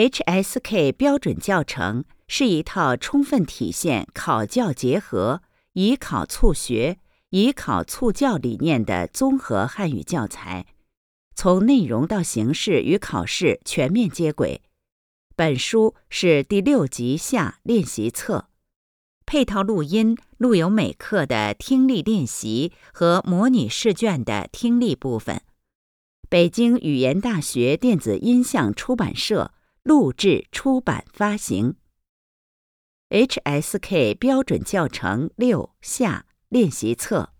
HSK 标准教程是一套充分体现考教结合、以考促学、以考促教理念的综合汉语教材，从内容到形式与考试全面接轨。本书是第六级下练习册，配套录音录有每课的听力练习和模拟试卷的听力部分。北京语言大学电子音像出版社。录制、出版、发行。HSK 标准教程六下练习册。